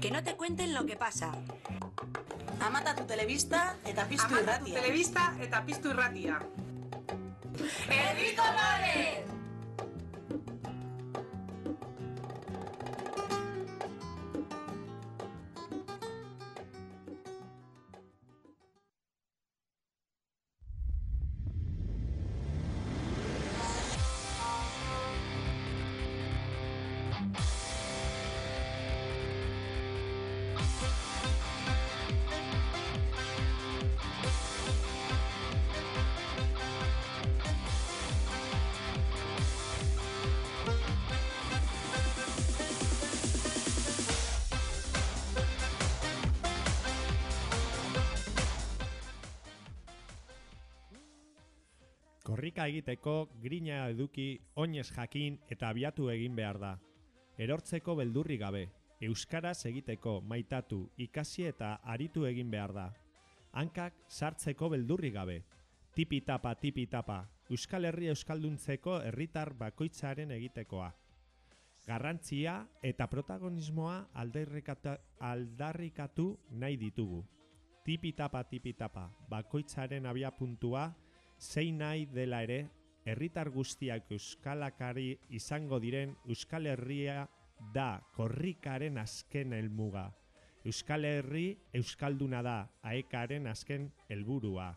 Que no te cuenten lo que pasa. Amata tu telebista eta piztu Amata tu irratia. telebista eta piztu irratia. ¡Herriko Lore! Egiteko grina eduki oinez jakin eta abiatu egin behar da. Erortzeko beldurri gabe, euskaraz egiteko maitatu, ikasi eta aritu egin behar da. Hankak sartzeko beldurri gabe. Tipi-tapa, tipi-tapa, Euskal Herri Euskalduntzeko herritar bakoitzaren egitekoa. Garrantzia eta protagonismoa aldarrikatu nahi ditugu. Tipi-tapa, tipi-tapa, bakoitzaren abiapuntua zein nahi dela ere, herritar guztiak euskalakari izango diren Euskal Herria da korrikaren azken helmuga. Euskal Herri euskalduna da aekaren azken helburua.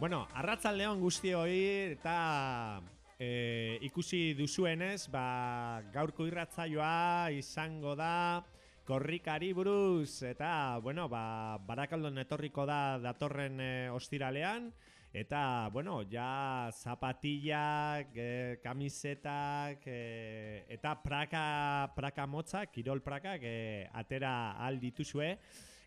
Bueno, arratzaldeon guztioi eta e, ikusi duzuenez, ba, gaurko irratzaioa izango da korrikari buruz. Eta, bueno, ba, barakaldon etorriko da datorren e, ostiralean eta, bueno, ja zapatillak, e, kamisetak e, eta praka, praka motzak, kirol prakak e, atera al dituzue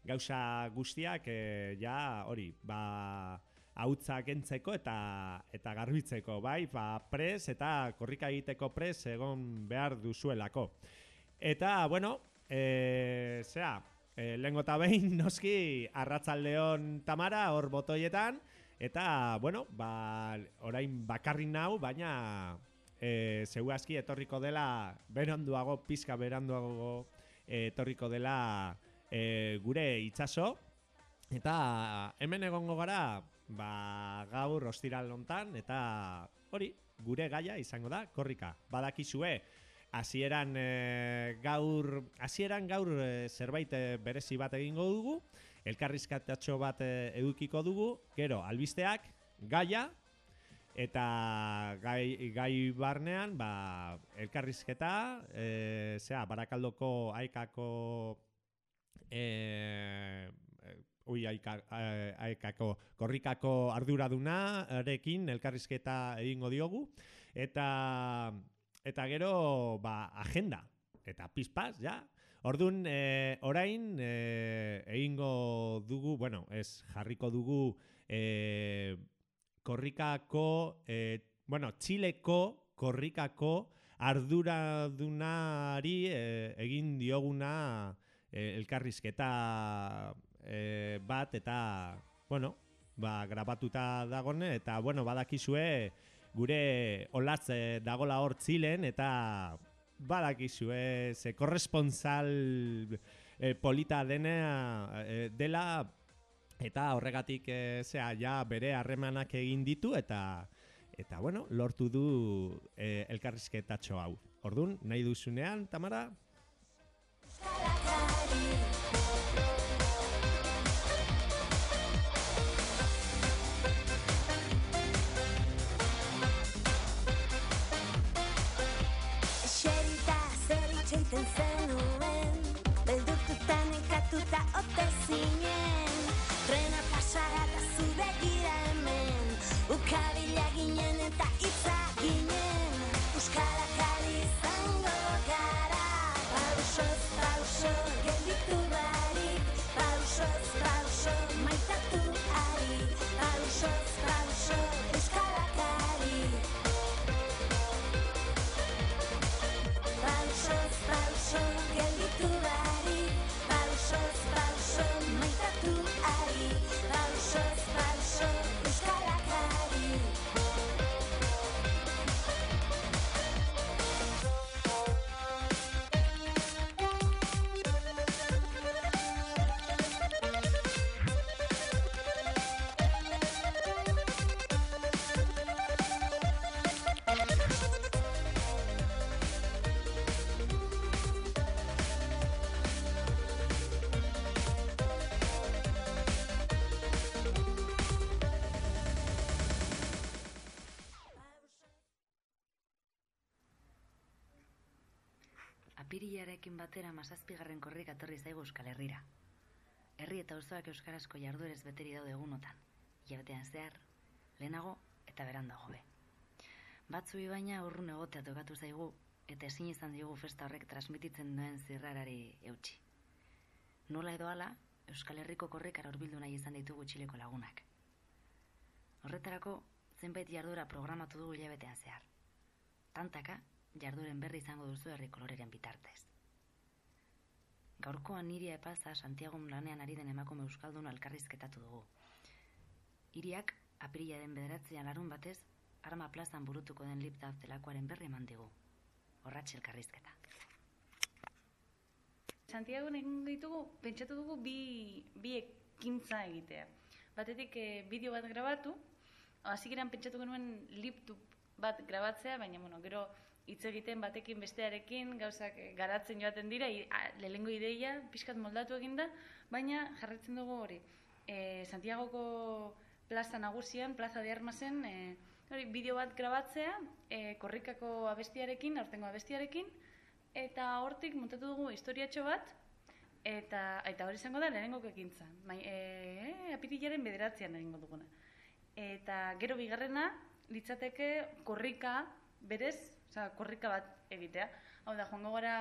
gauza guztiak e, ja hori, ba hautza kentzeko eta eta garbitzeko, bai, ba pres eta korrika egiteko pres egon behar duzuelako. Eta bueno, eh, zera, e, lehengo eta behin noski arratzaldeon tamara hor botoietan eta bueno, ba orain bakarrik nau, baina e, zeuazki etorriko dela beranduago, pizka beranduago e, etorriko dela e, gure itsaso. Eta hemen egongo gara ba, gaur ostiral hontan eta hori gure gaia izango da korrika. Badakizue hasieran e, gaur hasieran gaur e, zerbait e, berezi bat egingo dugu elkarrizkatatxo bat e, edukiko dugu. Gero albisteak gaia eta gai, gai barnean ba, elkarrizketa e, zera, barakaldoko aikako e, e, ui, aika, eh, aikako korrikako arduraduna erekin elkarrizketa egingo diogu. Eta eta gero ba, agenda. Eta pizpaz, ja Orduan, e, orain e, egingo dugu, bueno, ez jarriko dugu e, korrikako, e, bueno, Txileko korrikako arduradunari e, egin dioguna e, elkarrizketa e, bat eta, bueno, ba, grabatuta dagone eta, bueno, badakizue gure olatz e, dagola hor txilen eta badakizue ze korresponsal e, polita dena e, dela eta horregatik e, zea ja bere harremanak egin ditu eta eta bueno, lortu du e, elkarrizketatxo hau. Ordun nahi duzunean, Tamara? siéntense. Apirilarekin batera mazazpigarren korrik atorri zaigu Euskal Herrira. Herri eta auzoak euskarazko jarduerez beteri daude egunotan, hilabetean zehar, lehenago eta berandago be. Batzuei baina urrun egotea tokatu zaigu eta ezin izan diogu festa horrek transmititzen duen zirrarari eutxi. Nola edo hala, Euskal Herriko korrikara hurbildu nahi izan ditugu txileko lagunak. Horretarako, zenbait jarduera programatu dugu hilabetean zehar. Tantaka, jarduren berri izango duzu herri koloreren bitartez. Gaurkoan Iria Epaza Santiago lanean ari den emakume euskaldun alkarrizketatu dugu. Iriak, apirilaren bederatzean larun batez, arma plazan burutuko den liptaf delakoaren berri eman digu. Horratxe elkarrizketa. Santiago egin ditugu, pentsatu dugu bi, bi ekintza egitea. Batetik eh, bideo bat grabatu, hasieran pentsatu genuen liptub bat grabatzea, baina bueno, gero hitz egiten batekin bestearekin gauzak eh, garatzen joaten dira, lehengo ideia pixkat moldatu eginda, baina jarraitzen dugu hori. E, Santiagoko plaza nagusian, plaza de armazen, e, hori, bideo bat grabatzea, e, korrikako abestiarekin, aurtengo abestiarekin, eta hortik montatu dugu historiatxo bat, eta, eta hori izango da lehenengo ekintza. Bai, e, apirilaren bederatzean egingo duguna. Eta gero bigarrena, litzateke korrika berez, osea, korrika bat egitea. Hau da, joango gara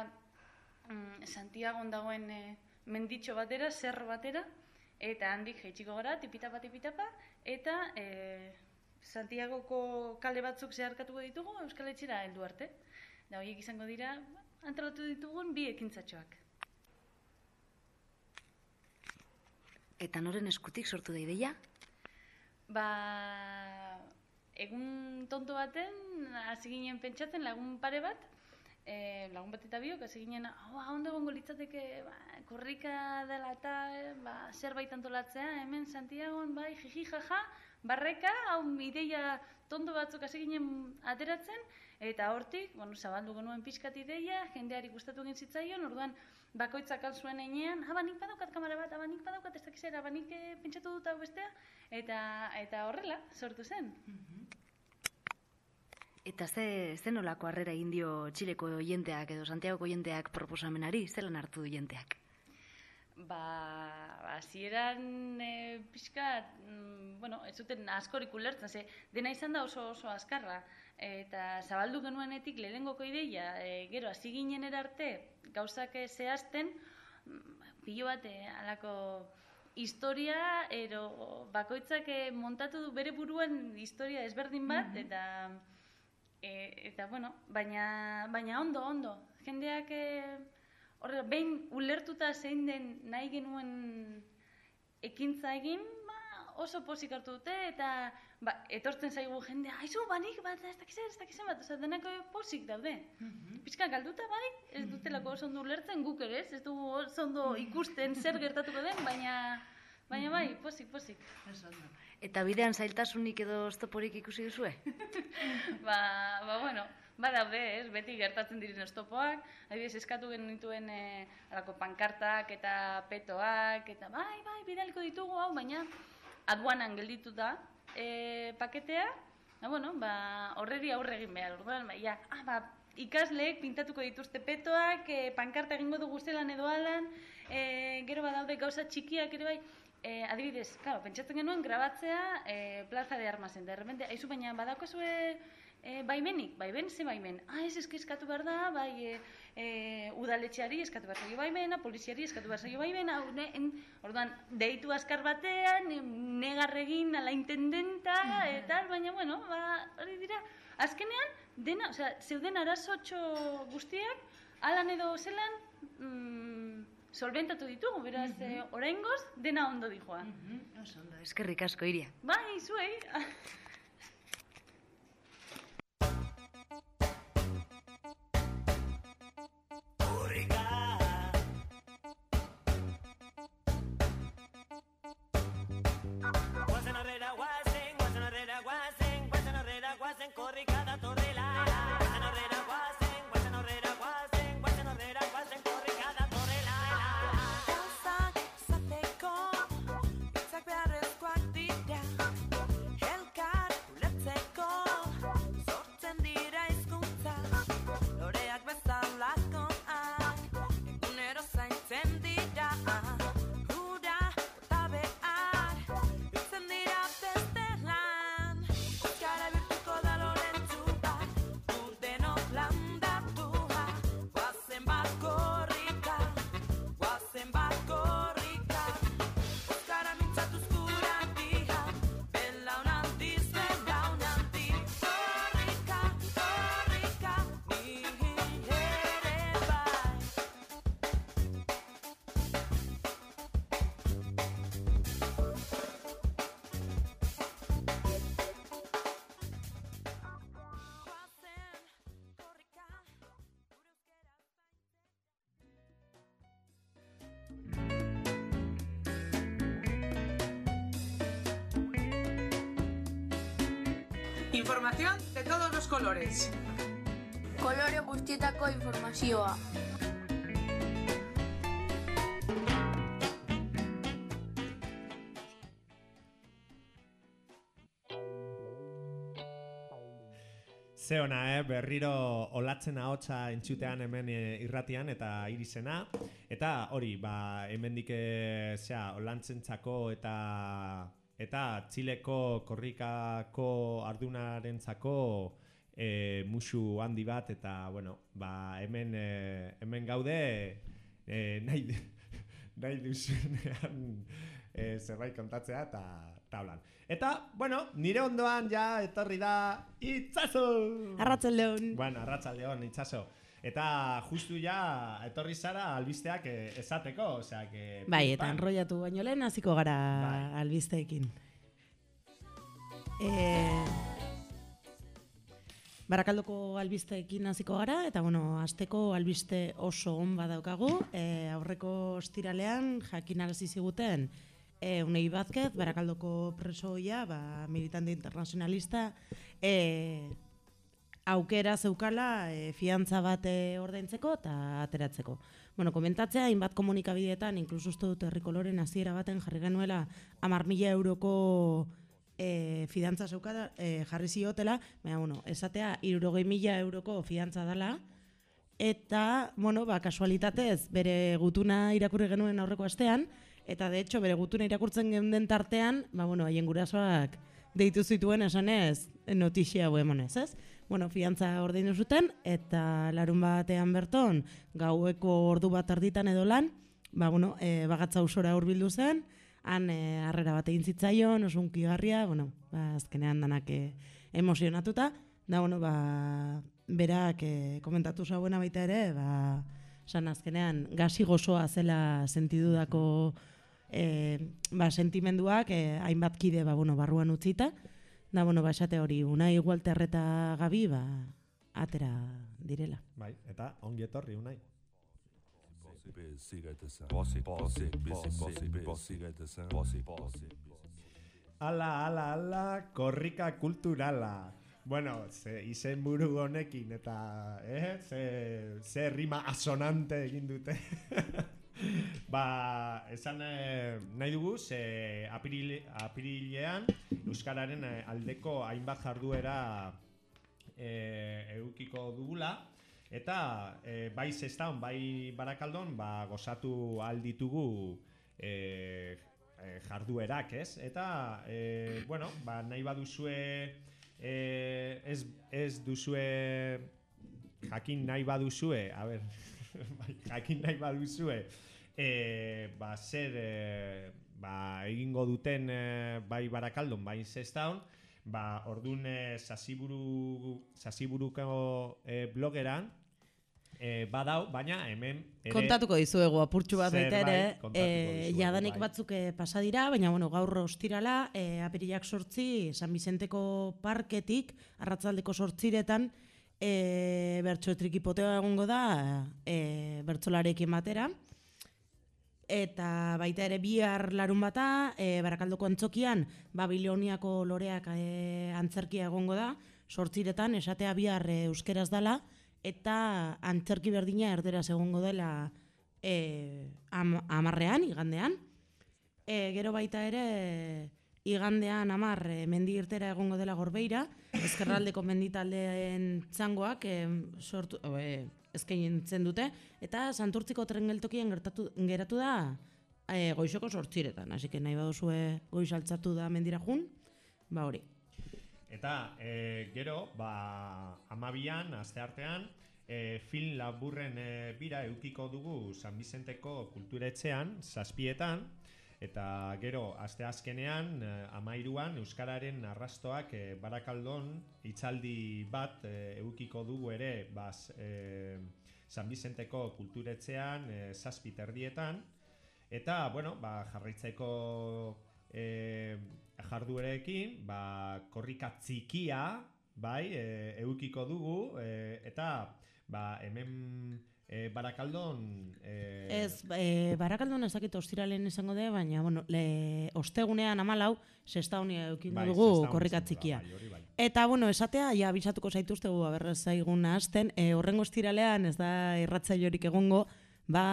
mm, Santiagon dagoen e, menditxo batera, zerro batera, eta handik jaitsiko gara, tipitapa, tipitapa, eta e, Santiagoko kale batzuk zeharkatuko ditugu Euskal Etxera heldu arte. Da horiek izango dira, antolatu ditugun bi ekintzatxoak. Eta noren eskutik sortu da ideia? Ba, egun tonto baten, hasi ginen pentsatzen lagun pare bat, e, lagun bat eta biok, hasi ginen, oh, ondo egongo litzateke, ba, korrika dela eta, ba, zerbait antolatzea, hemen Santiagon, bai, jiji jaja, barreka, hau ideia tonto batzuk hasi ginen ateratzen, eta hortik, bueno, zabaldu genuen pixkat ideia, jendeari gustatu egin zitzaion, orduan, bakoitzak alzuen einean, haba nik badaukat kamera bat, haba nik badaukat ez dakizera, haba nik eh, pentsatu dut hau bestea, eta, eta horrela, sortu zen. Eta ze, ze nolako harrera egin dio Txileko jenteak edo Santiagoko jenteak proposamenari, zelan hartu du jenteak? Ba, hasieran e, pixkat, mm, bueno, ez zuten askorik ulertzen, ze dena izan da oso oso azkarra. Eta zabaldu genuenetik lehenengoko ideia, e, gero hasi ginen erarte gauzak eh, zehazten, mm, pilo bat eh, halako historia, ero bakoitzak eh, montatu du bere buruan historia ezberdin bat, eta e, eta bueno, baina, baina ondo, ondo. Jendeak e, horrela, behin ulertuta zein den nahi genuen ekintza egin, ba, oso pozik hartu dute, eta ba, etortzen zaigu jendea, aizu, banik, bat, ez dakizen, ez dakizen bat, oza, denako pozik daude. Pizka galduta bai, ez dutelako oso ondo ulertzen guk ere, ez, ez dugu oso ondo ikusten zer gertatuko den, baina, baina bai, pozik, pozik. Eta bidean zailtasunik edo oztoporik ikusi duzue? ba, ba, bueno, badaude, ez, beti gertatzen diren estopoak, adibidez eskatu genituen e, alako pankartak eta petoak, eta bai, bai, bidaliko ditugu hau, baina aduanan gelditu da e, paketea, ba, bueno, ba, horreri aurre egin behar, orduan, ba, ja, ah, ba, ikasleek pintatuko dituzte petoak, e, pankarta egingo dugu zelan edo alan, e, gero badaude gauza txikiak ere bai, e, adibidez, claro, pentsatzen genuen grabatzea e, plaza de armazen, de repente, aizu baina badaukazue e, baimenik, baiben ze baimen, ah, ez eski eskatu behar da, bai, e, e, udaletxeari eskatu behar zaio baimena, poliziari eskatu behar zaio baimena, ne, en, orduan, deitu azkar batean, negarregin ala intendenta, eta, baina, bueno, ba, hori dira, azkenean, dena, osea, zeuden arazotxo guztiak, alan edo zelan, mm, solventatu ditugu, beraz, mm oraingoz, dena ondo dijoa. Oso ondo, eskerrik asko iria. Bai, zuei. Guazen horrera guazen, guazen horrera guazen, guazen horrera guazen, korrikada Información de todos los colores. Kolore guztietako informazioa. Ze ona, eh? berriro olatzen ahotsa entzutean hemen eh, irratian eta irisena. Eta hori, ba, hemendik eh, zea, olantzentzako eta eta Txileko korrikako ardunarentzako eh, musu handi bat eta bueno, ba, hemen eh, hemen gaude eh, nahi nahi duzunean eh, zerbait kontatzea eta tablan. Eta, bueno, nire ondoan ja etorri da itzazo! Arratsaldeon. Bueno, arratsaldeon itzazo. Eta justu ja etorri zara albisteak eh, esateko, osea que... Bai, eta enrollatu baino lehen hasiko gara Bai. albisteekin. E, Barakaldoko albisteekin hasiko gara, eta bueno, asteko albiste oso on badaukagu. E, aurreko ostiralean jakinarazi ziguten e, Unei Bazkez, Barakaldoko presoia, ba, militante internacionalista, e, aukera zeukala e, fiantza bat e, ordaintzeko eta ateratzeko. Bueno, komentatzea, hainbat komunikabideetan, inkluso uste dut herrikoloren hasiera baten jarri genuela hamar mila euroko e, fidantza zeukala e, jarri ziotela, baina, bueno, esatea, irurogei mila euroko fidantza dela, eta, bueno, ba, kasualitatez, bere gutuna irakurri genuen aurreko astean, eta de hecho, bere gutuna irakurtzen geunden tartean, ba, bueno, haien gurasoak deitu zituen esanez notixia hau emonez, ez? Bueno, fiantza ordaindu zuten, eta larun batean berton, gaueko ordu bat arditan edo lan, ba, bueno, e, bagatza usora hurbildu zen, han e, harrera bat egin zitzaion, oso unkigarria, bueno, ba, azkenean danak e, emozionatuta, da, bueno, ba, berak e, komentatu zauena baita ere, ba, san azkenean gazi gozoa zela sentidudako e, ba, sentimenduak e, hainbat kide ba, bueno, barruan utzita, da, bueno, ba, esate hori, unai Walter eta Gabi, ba, atera direla. Bai, eta ongi etorri unai. Ala, ala, ala, korrika kulturala. Bueno, ze izen buru honekin eta, eh, ze, ze rima asonante egin dute. ba, esan eh, nahi dugu, ze aprile, apirilean Euskararen eh, aldeko hainbat jarduera eh, eukiko dugula. Eta eh, bai zestan, bai barakaldon, ba, gozatu alditugu eh, eh, jarduerak, ez? Eta, eh, bueno, ba, nahi baduzue, eh, ez, ez duzue jakin nahi baduzue, a ber, jakin nahi baduzue, eh, ba, zer eh, ba, egingo duten eh, bai barakaldon, bai zestaun, ba, ordun eh, sasiburu, sasiburuko eh, blogeran, eh, badau, baina hemen ere Kontatuko dizuegu apurtxu bat baita ere, eh, dizuegu, jadanik bai. batzuk pasa dira, baina bueno, gaur ostirala, eh, apirilak sortzi, San Vicenteko parketik, arratzaldeko sortziretan, eh, bertso trikipotea egongo da, eh, bertsolarekin batera, eta baita ere bihar larun bata, e, barakaldoko antzokian, Babiloniako loreak e, antzerkia egongo da, sortziretan, esatea bihar e, euskeraz dala, eta antzerki berdina erderaz egongo dela e, am, amarrean, igandean. E, gero baita ere, igandean amar e, mendi irtera egongo dela gorbeira, ezkerraldeko menditaldeen txangoak e, sortu, e, eskaintzen dute, eta santurtziko tren geltokian gertatu, geratu da e, goizoko sortziretan, hasi nahi baduzue goiz altzatu da mendira jun, ba hori. Eta e, gero, ba, amabian, aste artean, e, film laburren e, bira eukiko dugu San Vicenteko kulturetxean, zazpietan, eta gero, aste azkenean, e, amairuan, Euskararen arrastoak e, barakaldon hitzaldi bat eukiko dugu ere baz, e, San Vicenteko kulturetxean, e, zazpi terdietan, eta, bueno, ba, jarraitzeko e, jarduerekin, ba, korrika txikia, bai, e, eukiko dugu, e, eta ba, hemen E, Barakaldon... E, Ez, e, barakaldon ezakit ostiralen izango de, baina, bueno, le, ostegunean amalau, sesta honia eukingo bai, dugu sexta korrika izango da, txikia. bai, bai. Eta, bueno, esatea, ja, bisatuko zaituztegu, aberrez zaigun hasten, e, horrengo estiralean ez da irratzaiorik egongo, ba,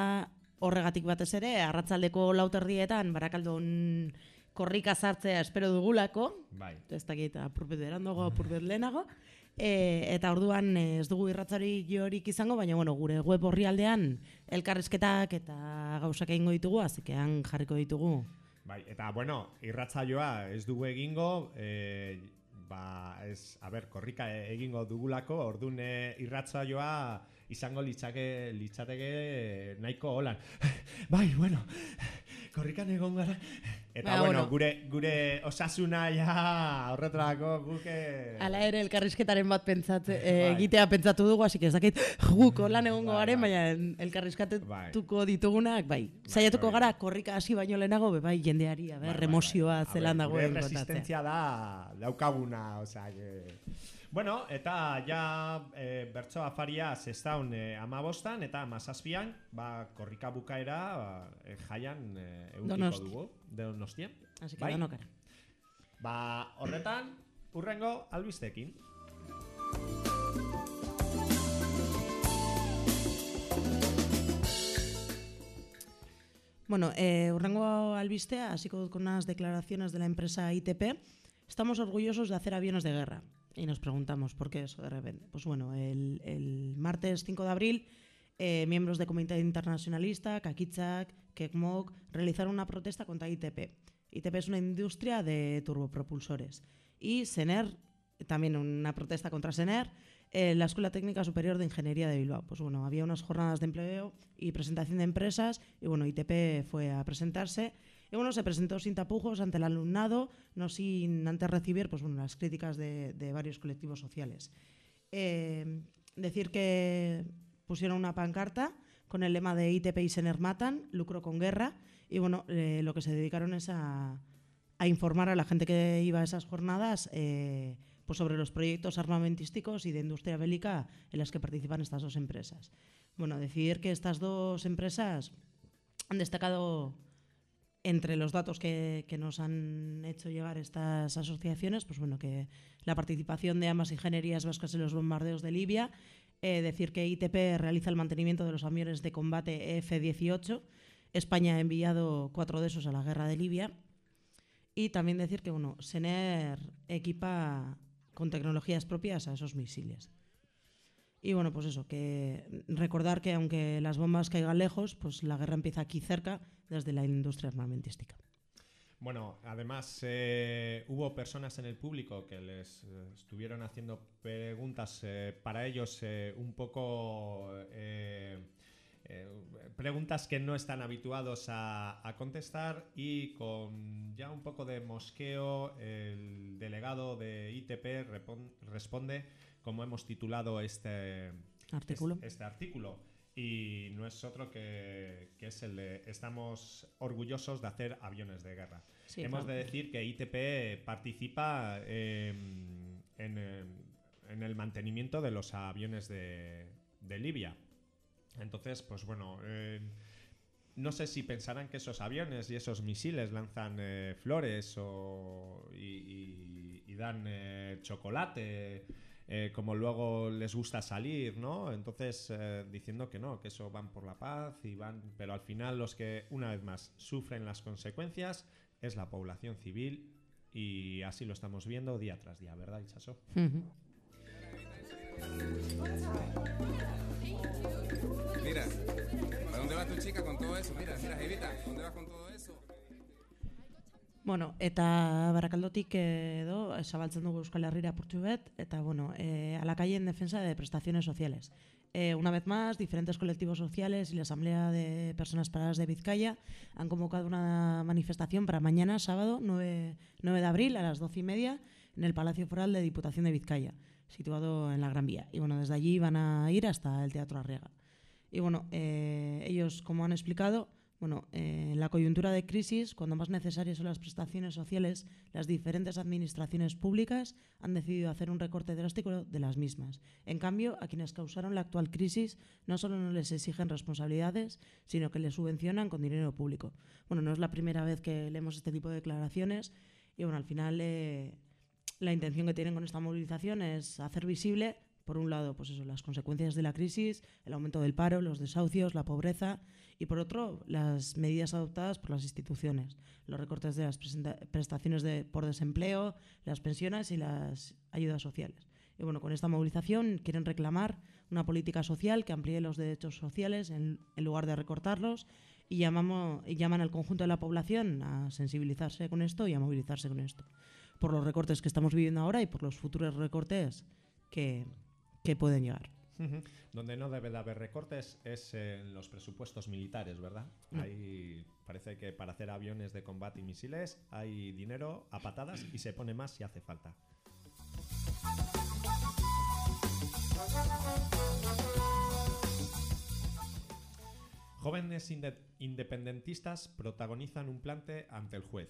horregatik batez ere, arratzaldeko lauterdietan, barakaldon korrika sartzea espero dugulako, Bai. ez dakit, apurbet berandago, apurbet lehenago, e, eta orduan e, ez dugu irratzari jorik izango, baina bueno, gure web horri aldean elkarrizketak eta gauzak egingo ditugu, azikean jarriko ditugu. Bai, eta bueno, irratzaioa ez dugu egingo, e, ba, ez, a ber, korrika egingo dugulako, ordun e, irratzaioa izango litzake, litzateke nahiko holan. bai, bueno, korrikan egon gara. Eta Ba, bueno, gure, gure osasuna ja horretarako guke... Hala ere elkarrizketaren bat pentsatze, e, Bai. egitea pentsatu dugu, así que ez dakit guk lan egongo Bai, garen, bai. baina elkarrizkatetuko ditugunak, bai. Saiatuko hori gara korrika hasi baino lehenago, be, bai, jendeari, ber, emozioa A zelan dagoen gure resistentzia da daukaguna, osea que... Bueno, eta ja e, bertso afaria zestaun e, amabostan eta amazazpian, ba, korrika bukaera ba, e, jaian e, eukiko Donosti. Dugu, donostia. Así que danokara. Ba, horretan, urrengo albistekin. Bueno, eh, urrengo albistea, hasiko dut con unas declaraciones de la empresa ITP. Estamos orgullosos de hacer aviones de guerra. Y nos preguntamos por qué eso de repente. Pues bueno, el, el martes 5 de abril, eh, miembros de Comité Internacionalista, Kakitzak, Kekmok, realizaron una protesta contra ITP. ITP es una industria de turbopropulsores. Y SENER, también una protesta contra SENER, eh, la Escuela Técnica Superior de Ingeniería de Bilbao. Pues bueno, había unas jornadas de empleo y presentación de empresas y bueno, ITP fue a presentarse y bueno, se presentó sin tapujos ante el alumnado, no sin antes recibir pues bueno, las críticas de, de varios colectivos sociales. Eh, decir que pusieron una pancarta con el lema de ITP y Sener matan, lucro con guerra y bueno, eh, lo que se dedicaron es a, informar a la gente que iba a esas jornadas eh, pues sobre los proyectos armamentísticos y de industria bélica en las que participan estas dos empresas. Bueno, decir que estas dos empresas han destacado entre los datos que, que nos han hecho llegar estas asociaciones, pues bueno, que la participación de ambas ingenierías vascas en los bombardeos de Libia, eh, decir que ITP realiza el mantenimiento de los aviones de combate F-18, España ha enviado cuatro de esos a la guerra de Libia, y también decir que bueno, Sener equipa con tecnologías propias a esos misiles. Y bueno, pues eso, que recordar que aunque las bombas caigan lejos, pues la guerra empieza aquí cerca, desde la industria armamentística. Bueno, además eh, hubo personas en el público que les eh, estuvieron haciendo preguntas eh, para ellos un poco preguntas que no están habituados a, a contestar y con ya un poco de mosqueo el delegado de ITP responde como hemos titulado este Artículo. es- este artículo y no es otro que, que es el de estamos orgullosos de hacer aviones de guerra. Sí, Hemos claro. de decir que ITP participa eh, en, eh, en el mantenimiento de los aviones de, de Libia. Entonces, pues bueno, eh, no sé si pensarán que esos aviones y esos misiles lanzan eh, flores o, y, y- y dan eh, chocolate, eh, como luego les gusta salir, ¿no? Entonces, eh, diciendo que no, que eso van por la paz y van, pero al final los que, una vez más, sufren las consecuencias es la población civil y así lo estamos viendo día tras día, ¿verdad, Ichaso? Mira, ¿a dónde va tu chica con todo eso? Mira, mira, Evita, ¿dónde vas con todo eso? Bueno, eta barakaldotik edo zabaltzen dugu Euskal Herrira purtsu bet, eta bueno, eh, a la calle en defensa de prestaciones sociales. Eh, una vez más, diferentes colectivos sociales y la Asamblea de Personas Paradas de Vizcaya han convocado una manifestación para mañana, sábado 9, 9 de abril, a las 12 y media, en el Palacio Foral de Diputación de Vizcaya, situado en la Gran Vía. Y bueno, desde allí van a ir hasta el Teatro Arriaga. Y bueno, eh, ellos, como han explicado, Bueno, eh, en la coyuntura de crisis, cuando más necesarias son las prestaciones sociales, las diferentes administraciones públicas han decidido hacer un recorte drástico de las mismas. En cambio, a quienes causaron la actual crisis no solo no les exigen responsabilidades, sino que les subvencionan con dinero público. Bueno, no es la primera vez que leemos este tipo de declaraciones y bueno, al final eh, la intención que tienen con esta movilización es hacer visible, por un lado, pues eso, las consecuencias de la crisis, el aumento del paro, los desahucios, la pobreza, y por otro, las medidas adoptadas por las instituciones, los recortes de las prestaciones por desempleo, las pensiones y las ayudas sociales. Y bueno, con esta movilización quieren reclamar una política social que amplíe los derechos sociales en, en lugar de recortarlos y, llamamos, y llaman al conjunto de la población a sensibilizarse con esto y a movilizarse con esto. Por los recortes que estamos viviendo ahora y por los futuros recortes que, que pueden llegar. Donde no debe de haber recortes es en los presupuestos militares, ¿verdad? No. Ahí parece que para hacer aviones de combate y misiles hay dinero a patadas y se pone más si hace falta. Jóvenes inde- independentistas protagonizan un plante ante el juez.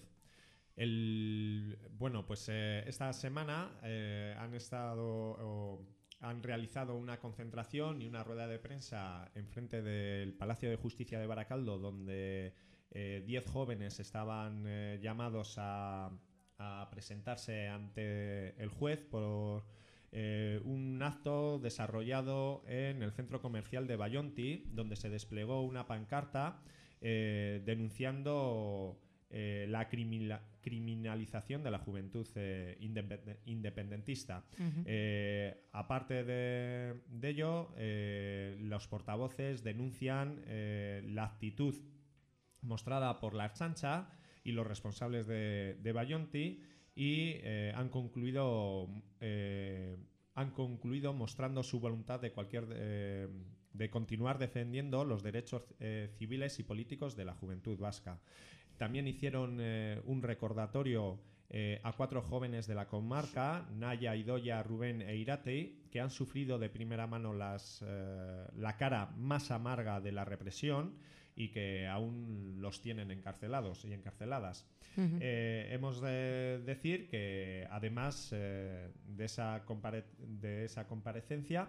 El, bueno, pues eh, esta semana eh, han estado han realizado una concentración y una rueda de prensa enfrente del Palacio de Justicia de Baracaldo, donde eh, 10 jóvenes estaban eh, llamados a, a presentarse ante el juez por eh, un acto desarrollado en el centro comercial de Bayonti, donde se desplegó una pancarta eh, denunciando eh, la criminalización de la juventud eh, independe- independentista. Eh, aparte de, de ello, los portavoces denuncian la actitud mostrada por la Archancha y los responsables de, de Bayonti y han concluido han concluido mostrando su voluntad de cualquier eh, de continuar defendiendo los derechos eh, civiles y políticos de la juventud vasca. También hicieron eh, un recordatorio eh, a cuatro jóvenes de la comarca, Naya, Idoya, Rubén e Iratei, que han sufrido de primera mano las, eh, la cara más amarga de la represión y que aún los tienen encarcelados y encarceladas. Eh, hemos de decir que además de, esa de esa comparecencia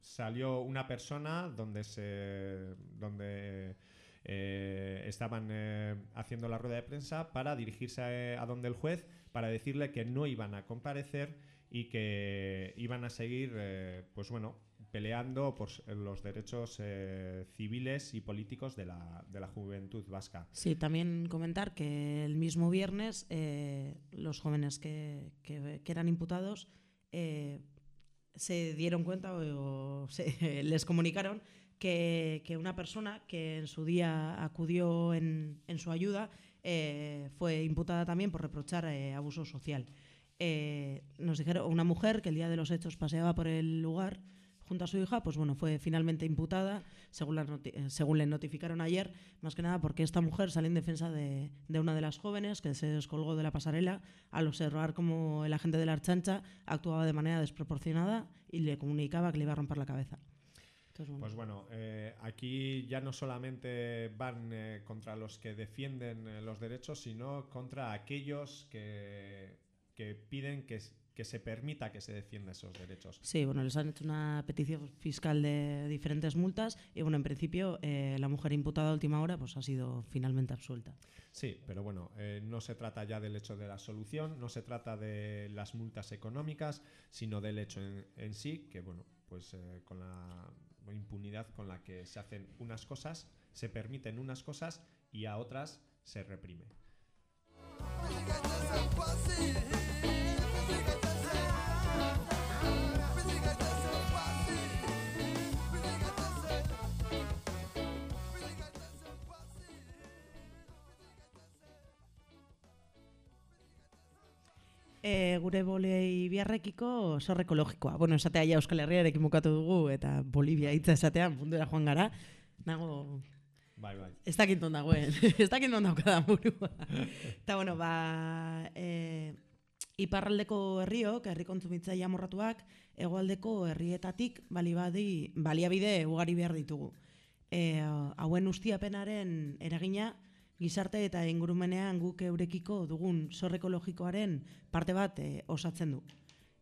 salió una persona donde se donde eh, estaban eh, haciendo la rueda de prensa para dirigirse a, a donde el juez para decirle que no iban a comparecer y que iban a seguir eh, pues bueno peleando por los derechos eh, civiles y políticos de la, de la juventud vasca. Sí, también comentar que el mismo viernes eh, los jóvenes que, que- eran imputados eh, se dieron cuenta o, o se, les comunicaron que, que una persona que en su día acudió en, en su ayuda eh, fue imputada también por reprochar eh, abuso social. Eh, nos dijeron una mujer que el día de los hechos paseaba por el lugar junto a su hija, pues bueno, fue finalmente imputada, según, la eh, según le notificaron ayer, más que nada porque esta mujer salió en defensa de, de una de las jóvenes que se descolgó de la pasarela al observar cómo el agente de la Archancha actuaba de manera desproporcionada y le comunicaba que le iba a romper la cabeza. Bueno. Pues bueno, eh, aquí ya no solamente van eh, contra los que defienden eh, los derechos, sino contra aquellos que, que piden que, que se permita que se defienda esos derechos. Sí, bueno, les han hecho una petición fiscal de diferentes multas y bueno, en principio eh, la mujer imputada a última hora pues ha sido finalmente absuelta. Sí, pero bueno, eh, no se trata ya del hecho de la solución, no se trata de las multas económicas, sino del hecho en, en sí, que bueno, pues eh, con la impunidad con la que se hacen unas cosas, se permiten unas cosas y a otras se reprime. E, gure bolei biharrekiko zor ekologikoa. Bueno, esatea ja Euskal Herriarekin bukatu dugu eta Bolivia hitza esatean mundura joan gara. Nago Bai, bai. Ez dakit non dagoen, ez dakit non daukada burua. Eta bueno, ba, e, iparraldeko herriok, herri kontsumitzaile amorratuak, hegoaldeko herrietatik balibadi, baliabide ugari behar ditugu. e, hauen ustiapenaren eragina gizarte eta ingurumenean guk eurekiko dugun zor ekologikoaren parte bat e, osatzen du.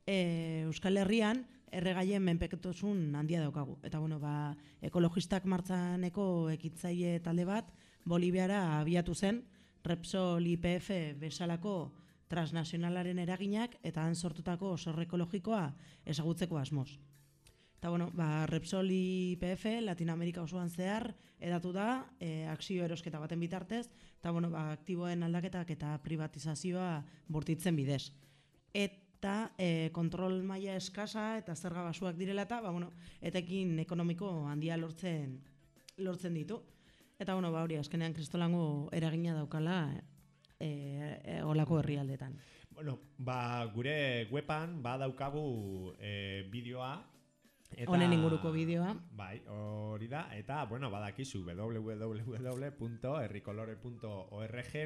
E, Euskal Herrian erregaien menpeketosun handia daukagu. Eta bueno, ba, ekologistak martzaneko ekitzaile talde bat Boliviara abiatu zen Repsol IPF bezalako transnazionalaren eraginak eta han sortutako zor ekologikoa ezagutzeko asmoz. Eta bueno, ba, Repsol IPF Latinoamerika osoan zehar edatu da e, akzio erosketa baten bitartez, eta bueno, ba, aktiboen aldaketak eta privatizazioa bortitzen bidez. Eta e, kontrol maila eskasa eta zerga basuak direla eta, ba, bueno, etekin ekonomiko handia lortzen lortzen ditu. Eta bueno, ba, hori, azkenean kristolango eragina daukala e, e, olako herrialdetan. Bueno, ba, gure weban badaukagu e, bideoa Honen inguruko bideoa. Bai, hori da, eta, bueno, badakizu www.herrikolore.org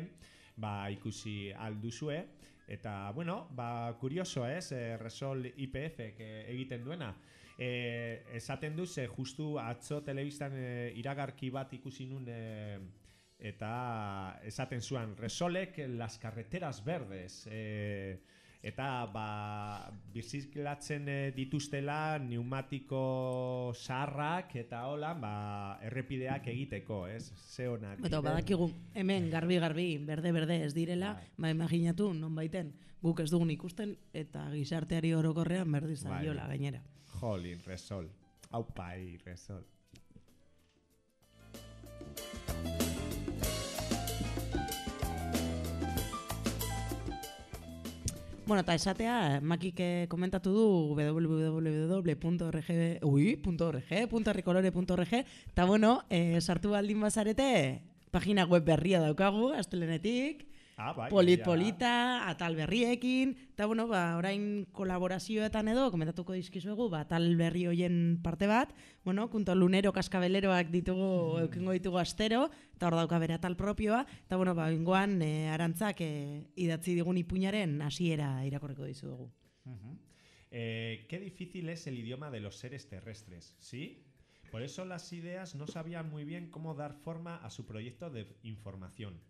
ba, ikusi alduzue, eta, bueno, ba, kurioso ez, e, Resol IPF egiten duena. E, esaten du, ze justu atzo telebistan e, iragarki bat ikusi nun e, eta esaten zuen Resolek las carreteras verdes e, eta ba, biziklatzen e, dituztela pneumatiko sarrak eta hola ba, errepideak egiteko, ez? Ze onak. Eta badakigu hemen garbi-garbi berde-berde ez direla, ba imaginatu non baiten guk ez dugun ikusten eta gizarteari orokorrean berdi zaiola Bai. gainera. Jolin, Resol. Aupai, Resol. Bueno, eta esatea, makik eh, komentatu du www.org, ui, .org, .ricolore.org, eta bueno, eh, sartu baldin bazarete, pagina web berria daukagu, astelenetik, Ah, bai, polit egia da. polita, atal berriekin, eta bueno, ba, orain kolaborazioetan edo, komentatuko dizkizuegu, ba, atal berri hoien parte bat, bueno, kunto lunero kaskabeleroak ditugu, eukengo ditugu astero, eta hor dauka bere atal propioa, eta bueno, ba, ingoan, e, arantzak e, idatzi digun ipuñaren hasiera irakorreko dizuegu. Ujú. Eh, qué difícil es el idioma de los seres terrestres, ¿sí? Por eso las ideas no sabían muy bien cómo dar forma a su proyecto de información.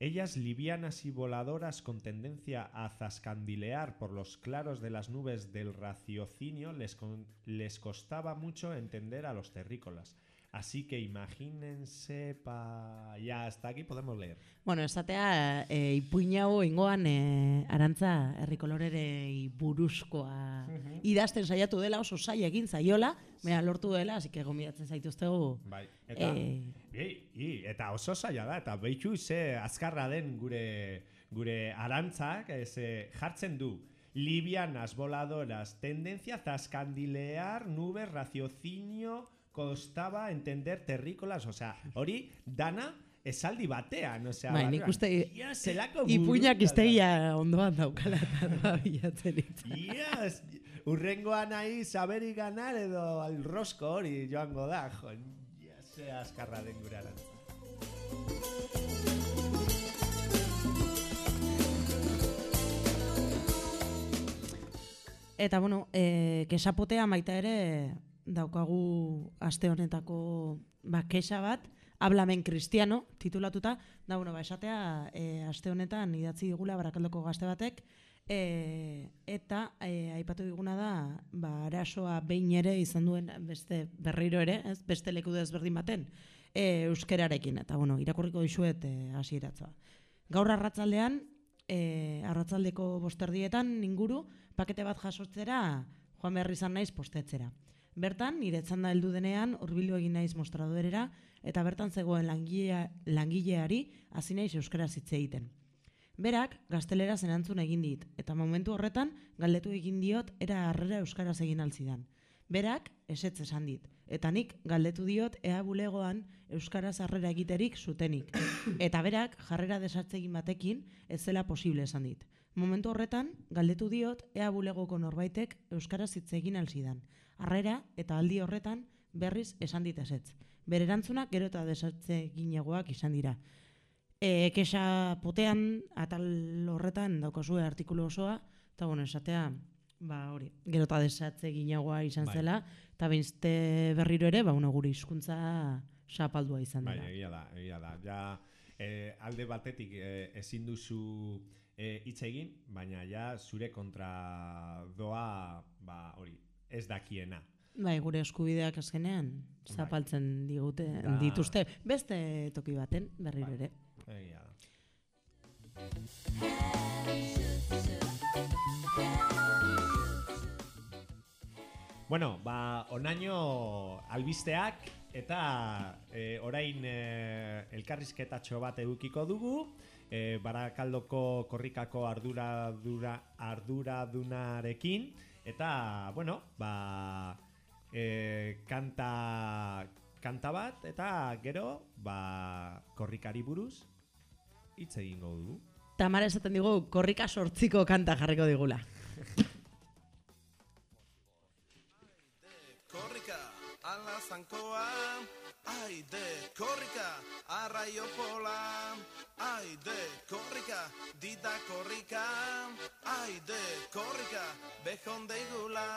Ellas livianas y voladoras con tendencia a zascandilear por los claros de las nubes del raciocinio les, con- les costaba mucho entender a los terrícolas. Así que imagínense pa... Ya, hasta aquí podemos leer. Bueno, esatea, e, ipuin hau ingoan e, arantza herrikolorere buruzkoa idazten saiatu dela oso zaila egin zaiola, bera lortu dela, así que gomidatzen zaituztegu. Bai, eta, Eh, i, i, eta oso zaila da, eta behitu ze azkarra den gure, gure arantzak, eh, ze jartzen du, livianas, voladoras, tendencia a zascandilear, nubes, raciocinio, costaba entender terrícolas, osea, hori dana esaldi batean, osea, bai, nik uste Ia, zelako ipuinak iztegia ondoan daukala eta bilatzen itza. Yes, urrengoan nahi saberi ganar edo al rosco hori joango da, jo. Ze azkarra den gure arantza. Eta bueno, e, kesapotea maita ere daukagu aste honetako ba, kesa bat, hablamen kristiano, titulatuta, da bueno, ba, esatea e, aste honetan idatzi digula barakaldoko gazte batek, e, eta e, aipatu diguna da, ba, arasoa behin ere izan duen beste berriro ere, ez, beste leku desberdin baten, e, euskerarekin, eta bueno, irakurriko dizuet e, hasieratzoa. Gaur arratzaldean, e, arratzaldeko bosterdietan inguru, pakete bat jasotzera joan behar izan naiz postetzera. Bertan, nire txanda heldu denean, urbildu egin naiz mostradoerera, eta bertan zegoen langilea, langileari hasi naiz euskaraz hitz egiten. Berak, gaztelera erantzun egin dit, eta momentu horretan, galdetu egin diot, era harrera euskaraz egin altzidan. Berak, esetz esan dit, eta nik galdetu diot ea bulegoan euskaraz harrera egiterik zutenik. Eta berak, jarrera desatzegin batekin, ez zela posible esan dit. Momentu horretan, galdetu diot ea bulegoko norbaitek euskaraz hitz egin alzidan. Harrera eta aldi horretan berriz esan dit ezetz. Bere erantzunak gero eta desatzeginegoak izan dira. E, kesa potean, atal horretan daukazue artikulu osoa, eta bueno, esatea, ba hori, gero eta desatzeginagoa izan Bai. zela, eta bintzte berriro ere, ba, bueno, gure hizkuntza Zapaldua izan Bai, dela. egia da, egia da. Ja, eh, alde batetik eh, ezin duzu eh, hitz egin, baina ja zure kontra doa, ba, hori, ez dakiena. Bai, gure eskubideak azkenean zapaltzen digute Da. dituzte beste toki baten berriro ere. Egia da. Bueno, ba, onaino albisteak eta e, orain e, elkarrizketatxo bat edukiko dugu. E, Barakaldoko korrikako ardura dura, arduradunarekin eta bueno, ba, e, kanta kanta bat eta gero ba, korrikari buruz hitz egingo dugu. Tamara esaten digu korrika sortziko kanta jarriko digula. korrika, ala zankoa, aide, korrika, arraio pola, aide, korrika, dida korrika, aide, korrika, bejon deigula.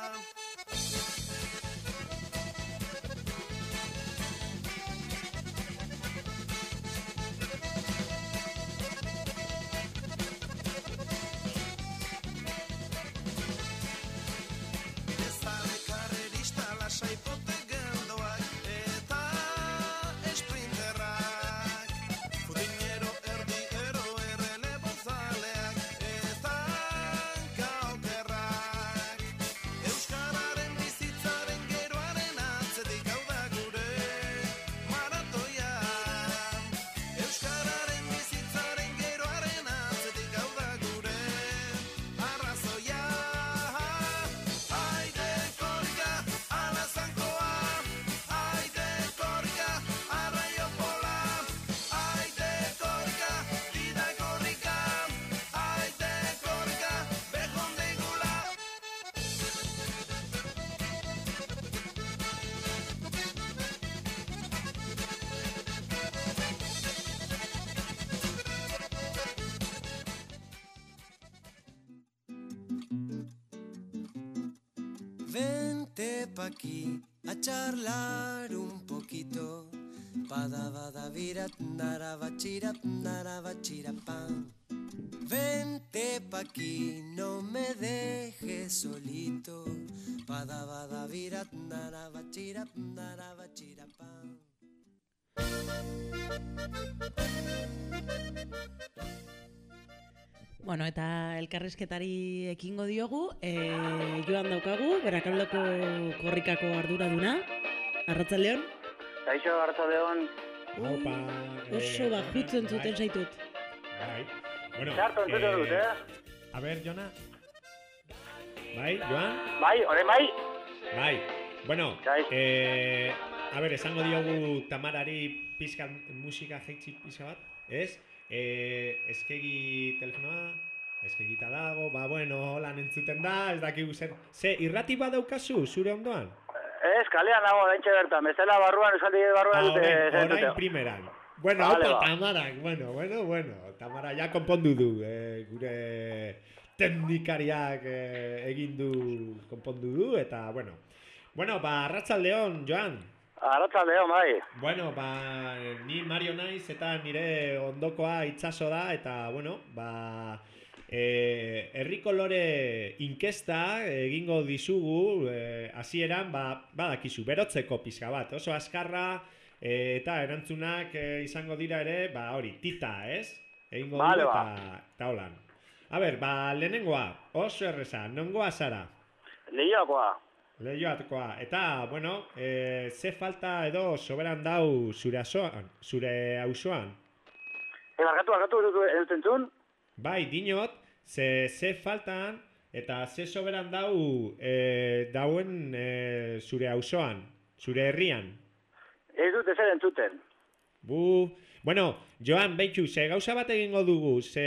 Vente pa' aquí a charlar un poquito. Pada bada virat narabachira narabachira pam. Vente pa' aquí, no me dejes solito. Pada bada virat Bueno, eta elkarrizketari ekingo diogu, e, joan daukagu, berakaldoko korrikako arduraduna, Arratzaldeon, Kaixo, Arratsaldeon. Opa, oso bajutzen zuten zaitut. Bai. Bueno, Txarto entzuten dut, eh? A ber, Jona. Bai, Joan? Bai, orain bai? Bai. Bueno, eh, a ber, esango diogu Tamarari pizka musika jaitsi pizka bat, ez? Eh, eskegi telefonoa, eskegita dago, ba bueno, holan entzuten da, ez dakigu zer. Ze, irrati bat daukazu, zure ondoan? Ez, kalean nago, daintxe bertan. Bestela barruan, esaldi barruan Ah, orain, zer orain primeran. Bueno, Vale, opa, ba. Tamarak, bueno, bueno, bueno. Tamara ja konpondu du, eh, gure teknikariak eh, egin du konpondu du, eta, bueno. Bueno, ba, arratzaldeon, Joan. Arratsaldeon, bai. Bueno, ba, ni Mario naiz eta nire ondokoa itsaso da, eta, bueno, ba, e, herri kolore inkesta egingo dizugu, e, hasieran ba, badakizu, berotzeko pizka bat, oso azkarra, e, eta erantzunak e, izango dira ere, ba, hori, tita, ez? Egingo Vale, dugu ba. eta, eta holan. A ber, ba, lehenengoa, oso erreza, nongoa zara? Leioakoa. Leioatkoa. Eta, bueno, e, ze falta edo soberan dau zure asoan, zure auzoan. E, barkatu, barkatu, entzun? Bai, dinot, ze, ze faltan eta ze soberan dau e, dauen e, zure auzoan, zure herrian. Ez dut ezer entzuten. Bu, bueno, Joan, behitu, ze gauza bat egingo dugu, ze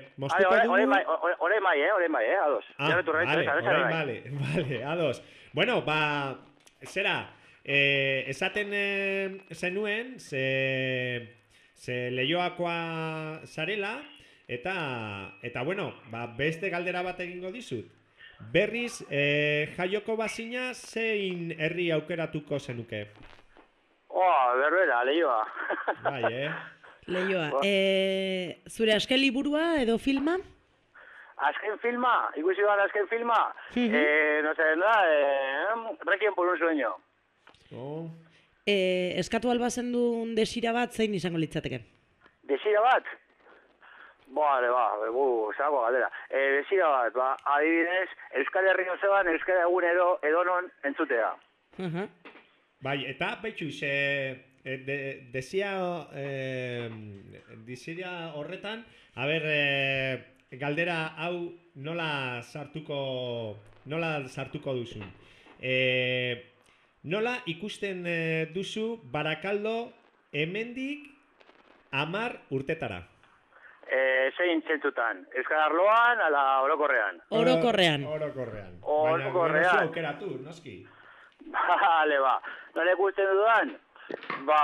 Ai, moztuko dugu... ore, bai, ore, ore bai, eh, ore bai, eh, ados. Ah, Jarretu, vale, orain bai. vale, vale, ados. Bueno, ba, zera, eh, esaten eh, zenuen, ze, ze leioakoa zarela, eta, eta bueno, ba, beste galdera bat egingo dizut. Berriz, eh, jaioko bazina zein herri aukeratuko zenuke? Oa, berbera, lehioa. Bai, eh? Leioa, Ba. e, zure azken liburua edo filma? Azken filma, ikusi ban azken filma, eh, no sé, da, eh, Requiem por un sueño. Oh. E, eskatu albazen duen desira bat zein izango litzateke? Desira bat? Bale, ba, gu, zago galdera. E, desira bat, ba, adibidez, Euskal Herri osoan, Euskal Egun edo, edonon entzutea. Aha. Bai, eta betxu, ze, e, de, desia, e, dizira horretan, a ber, e, galdera hau nola sartuko, nola sartuko duzun. E, nola ikusten e, duzu Barakaldo hemendik amar urtetara? E, zein zentzutan, Euskal Arloan, ala orokorrean. Orokorrean. Orokorrean. Orokorrean. Baina, aukeratu, noski. Bale, ba. Nola ikusten dudan? Ba,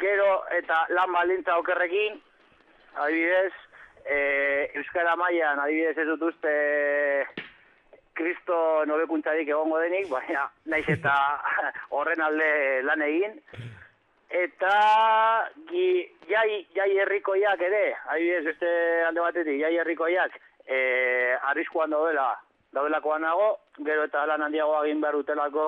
gero eta lan baldintza okerrekin, adibidez, e, Euskara mailan adibidez ez dut uste kristo nobekuntzarik egongo denik, baina naiz eta horren alde lan egin. Eta gi, jai, jai herrikoiak ere, adibidez beste alde batetik, jai herrikoiak e, arriskuan daudela, daudelakoan nago, gero eta lan handiagoa egin behar dutelako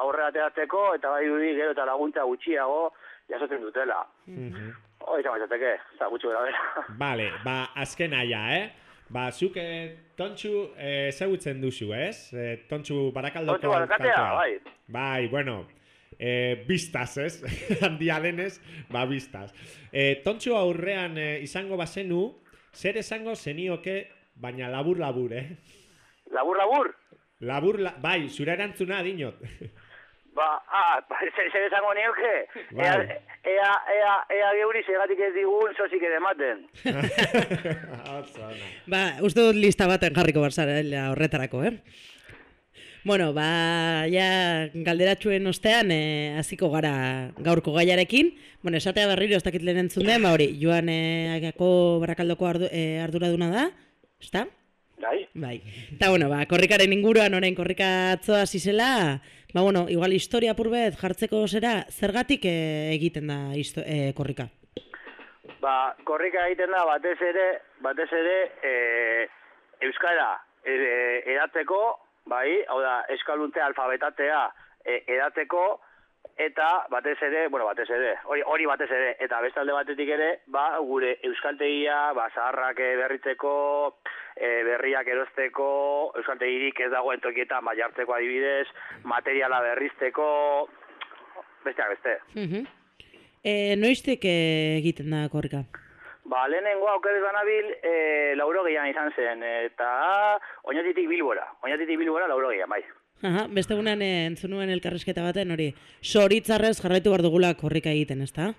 aurrera ateratzeko, eta bai dudi gero eta laguntza gutxiago jasotzen dutela. Hoi izan batzateke, eta gutxi bera bera. Vale, ba, azken aia, eh? Ba, zuk eh, tontxu eh, ezagutzen duzu, ez? Eh, tontxu barakaldoko Tontxu barakatea, bai. Bai, bueno, eh, biztaz, ez? Handia denez, ba, biztaz. Eh, tontxu aurrean eh, izango bazenu, zer esango zenioke, baina labur-labur, eh? Labur-labur? Labur, la, bai, zure erantzuna dinot. Ba, ah, ba, zer zer esango nioke? Bai. Ea, ea, ea, ea geuri segatik ez digun sosik ere ona. Ba, uste dut lista baten jarriko barzara horretarako, eh? Bueno, ba, ja galderatxuen ostean eh, hasiko gara gaurko gaiarekin. Bueno, esatea berriro ez dakit lehen entzun den, ba hori, joan eh, agako barakaldoko ardu, eh, arduraduna da, ezta? Bai. Bai. Eta, bueno, ba, korrikaren inguruan orain korrika atzoa zizela, ba, bueno, igual historia purbet jartzeko zera, zergatik eh, egiten da histo, eh, korrika? Ba, korrika egiten da batez ere, batez ere, e, Euskara e, edatzeko, bai, hau da, eskaluntea alfabetatea e, edatzeko, eta batez ere, bueno, batez ere, hori, hori batez ere, eta bestalde batetik ere, ba, gure euskaltegia, ba, zaharrak eh, berritzeko, e, berriak erosteko, euskaltegirik ez dagoen tokietan, ba, jartzeko adibidez, materiala berrizteko, besteak beste. Mhm. E, noiztik eh, egiten da korrika? Ba, lehenengo aukerez banabil, e, lauro gehian izan zen, eta oinatitik bilbora, oinatitik bilbora lauro gehian, bai. Aha, beste egunean eh, entzun nuen elkarrizketa baten hori, soritzarrez jarraitu behar dugula korrika egiten, ezta?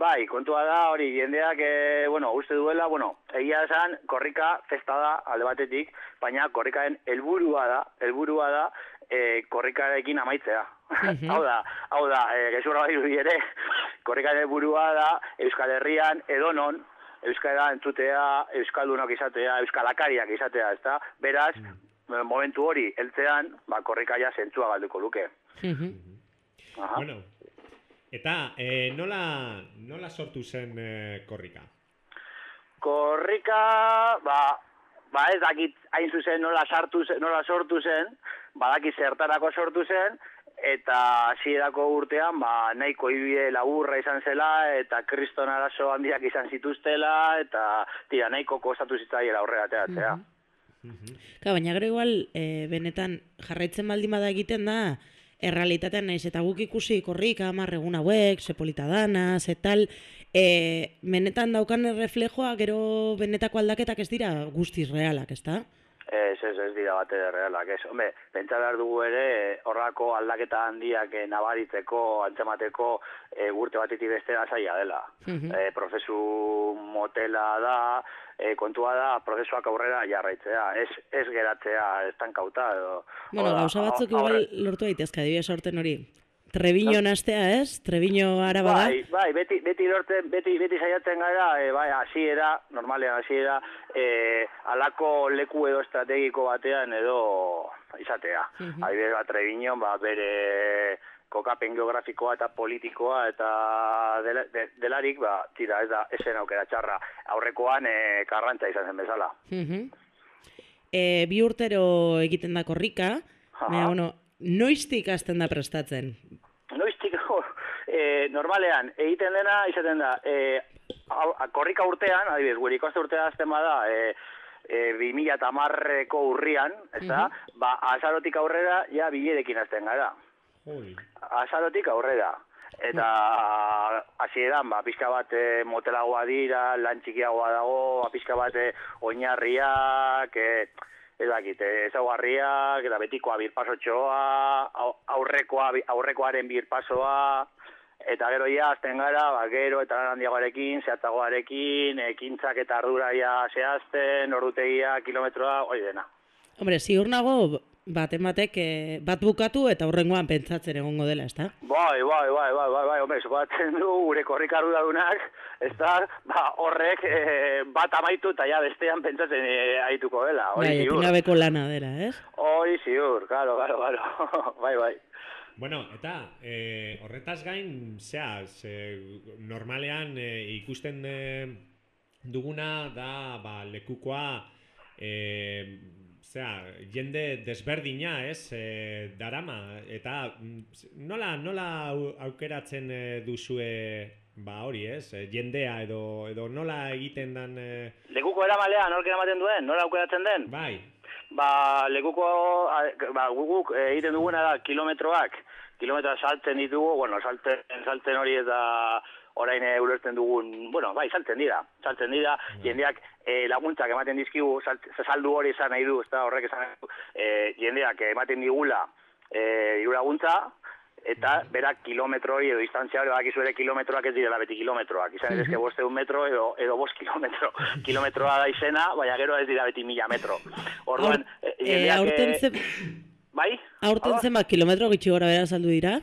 Bai, kontua da hori, jendeak, e, bueno, uste duela, bueno, egia esan, korrika festa da alde batetik, baina korrikaren helburua da, helburua da, e, korrikarekin amaitzea. Mhm. hau da, hau da, e, gezurra bai dudi ere, korrikaren helburua da, Euskal Herrian, edonon, Euskara entzutea, Euskaldunok izatea, Euskalakariak izatea, ezta? Beraz, momentu hori, heltzean, ba, korrika ja zentzua galduko luke. Aha. Bueno, eta eh, nola, nola sortu zen eh, korrika? Korrika, ba, ba ez dakit hain zuzen nola, sartu zen, nola sortu zen, badakit zertarako sortu zen, eta hasierako urtean, ba, nahiko ibide laburra izan zela, eta kriston arazo handiak izan zituztela, eta tira, nahiko kostatu zitzaiela aurrera ateratzea. Ka, baina gero igual, e, benetan jarraitzen baldin bada egiten da, errealitatean naiz, eta guk ikusi korrika, hamar egun hauek, ze polita dana, ze tal, e, benetan daukan reflejoa, gero benetako aldaketak ez dira guztiz realak, ezta? Ez, ez, ez dira bate realak, ez. Hombre, pentsa behar dugu ere, horrako aldaketa handiak eh, nabaritzeko, antzemateko, e, urte batetik bestera zaila dela. Mhm. e, prozesu motela da, e, kontua da, prozesuak aurrera jarraitzea, ez, ez geratzea, estankauta, edo... Bueno, gauza batzuk aurre- igual lortu daitezke, adibidez aurten hori. Trebiño nastea, ez? Trebiño araba da? Bai, bai, beti, beti lortzen, beti, beti saiatzen gara, e, bai, hasiera, normalean hasiera, e, alako leku edo estrategiko batean edo izatea. Mhm. Adibidez, bat, Treviñon, ba, bere kokapen geografikoa eta politikoa eta dela- de, delarik, ba, tira, ez da, esen aukera txarra. Aurrekoan e, karrantza izan zen bezala. Mhm. E, bi urtero egiten da korrika, baina, bueno, noiztik hasten da prestatzen? Noiztik, e, normalean, egiten dena, izaten da, e, hau- korrika urtean, adibidez, gure ikoste urtea azten bada, e, e, 2000 eta marreko urrian, ez da, ba, azarotik aurrera, ja, bilerekin azten gara. Azarotik aurrera. Eta hasieran ba, pixka bat e, motelagoa dira, lan txikiagoa dago, ba, pixka bat e, oinarriak, e, ez dakit, e, ezaugarriak, eta betikoa birpasotxoa, au- aurrekoa, aurrekoaren birpasoa, eta gero ja, azten gara, ba, gero eta lan handiagoarekin, zehatzagoarekin, ekintzak eta ardura ja zehazten, ordutegia, kilometroa, hori dena. Hombre, ziur nago baten batek eh, bat bukatu eta horrengoan pentsatzen egongo dela, ezta? Bai, bai, bai, bai, bai, bai, hombre, supatzen du gure korrik arduradunak, ez da, ba, horrek eh, bat amaitu eta ja bestean pentsatzen eh, aituko dela, hori Bai, ziur. etengabeko lana dela, ez? Hori ziur, claro, claro, claro, bai, bai. Bueno, eta e, horretaz gain, zea, ze, normalean e, ikusten e, duguna da ba, lekukoa e, zea, jende desberdina, ez, e, darama, eta mm, nola, nola au- aukeratzen e, duzue ba hori, ez, e, jendea edo, edo nola egiten dan... E, Lekuko eramalea, nork eramaten duen, nola aukeratzen den? Bai. Ba, lekuko, a- ba, guguk eh, egiten duguna da kilometroak, kilometroa saltzen ditugu, bueno, salten, salten hori eta orain eh, ulertzen dugun, bueno, bai, saltzen dira, saltzen dira, jendeak eh, laguntzak ematen dizkigu, saldu hori esan nahi du, ez da, horrek esan nahi du, eh, jendeak ematen digula eh, diru laguntza, eta berak kilometro hori edo distantzia hori badakizu ere kilometroak ez direla beti kilometroak, izan ere boste un metro edo, edo bost kilometro. Kilometroa da izena, baina gero ez dira beti mila metro. Orduan, eh, E, aurten, ze, bai? aurten zenbat kilometro gitxi gora bera saldu dira?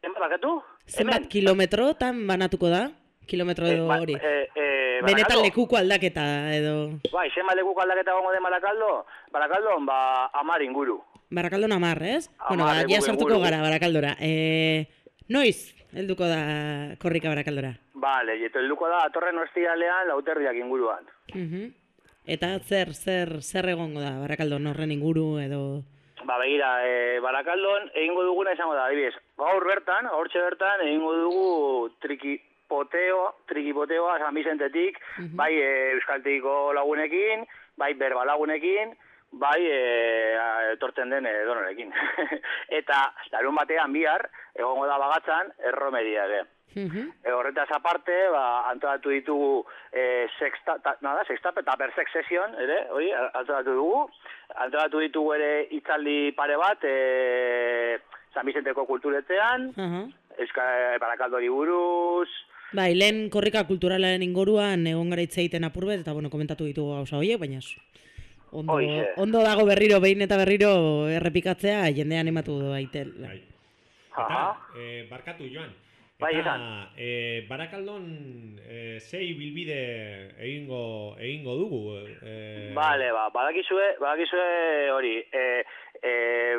Zenbat bakatu? Zenbat kilometrotan banatuko da? Kilometro edo ba- hori. eh, eh, Benetan Barakaldo? lekuko aldaketa edo... Bai, zenbat lekuko aldaketa gongo den Barakaldo? Barakaldon, ba, amar inguru. Barakaldon amar, ez? bueno, Hamar ba, ja sartuko gara Barakaldora. E, noiz helduko da korrika Barakaldora? Vale, eta helduko da, atorren ostiralean lauterdiak inguruan. Mhm. Eta zer, zer, zer egongo da Barakaldon horren inguru edo... Ba, begira, e, Barakaldon egingo duguna izango da, adibidez, gaur bertan, hortxe bertan, egingo dugu trikipoteo, trikipoteoa San Vicentetik, bai e, Euskaltegiko lagunekin, bai berba lagunekin, bai e, a- etortzen den e, donorekin. Eta larun batean bihar, egongo da bagatzan, erromeria ere. E, horretaz aparte, ba, antolatu ditugu e, sexta, ta, nada, sexta eta persek session, ere, hori, antolatu dugu. Antolatu ditugu ere hitzaldi pare bat, e, San Vicenteko kulturetzean, Aha. Euskal Barakaldori buruz, Bai, lehen korrika kulturalaren inguruan egon gara hitz egiten apurbet, eta bueno, komentatu ditugu gauza horiek, baina. Ondo, Hoize. ondo dago berriro, behin eta berriro errepikatzea, jende animatu du baitel. Eta, e, barkatu joan. Bai, Eta, esan. e, Barakaldon e, zei bilbide egingo, egingo dugu. E, Vale, ba, badakizue, badakizue hori, e, e,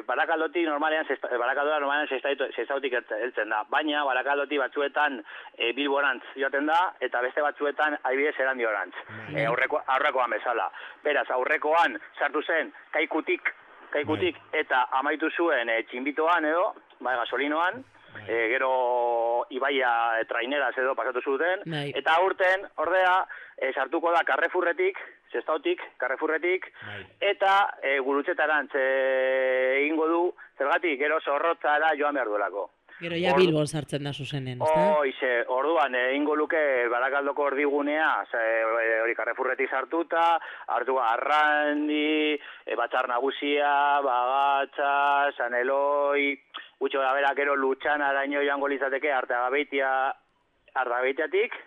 barakaldoti normalean, zesta, barakaldora normalean zestautik heltzen da, baina barakaldoti batzuetan e, bilborantz joaten da, eta beste batzuetan adibidez erandiorantz, e, aurreko, aurrekoan bezala. Beraz, aurrekoan sartu zen kaikutik, kaikutik, eta amaitu zuen e, txinbitoan edo, bai, gasolinoan, e, gero ibaia e, traineraz edo pasatu zuten, Bai. eta aurten, ordea, e, sartuko da karrefurretik, zestautik, karrefurretik, eta e, gurutzetarantz e, egingo du, zergatik, gero zorrotzara joan behar duelako. Gero ja Ordu- Bilbon sartzen da zuzenen, ezta? Hoize, orduan egingo luke Barakaldoko ordigunea, ze, e, hori Carrefourretik sartuta, hartu arrandi, e, batzar nagusia, bagatza, San Eloi, gutxo da bera, gero lutxan araño joango litzateke, artagabeitia, artabeitiatik,